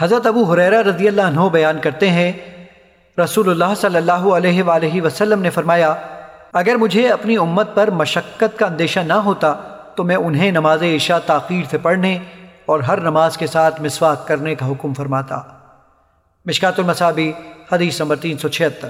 حضرت ابو حریرہ رضی اللہ عنہ بیان کرتے ہیں، رسول اللہ صلی اللہ علیہ وآلہ وسلم نے فرمایا، اگر مجھے اپنی امت پر مشقت کا اندیشہ نہ ہوتا تو میں انہیں نماز عشاء تاخیر سے پڑھنے اور ہر نماز کے ساتھ مسواک کرنے کا حکم فرماتا۔ مشکات المصابی حدیث نمبر تین سو چھہتر۔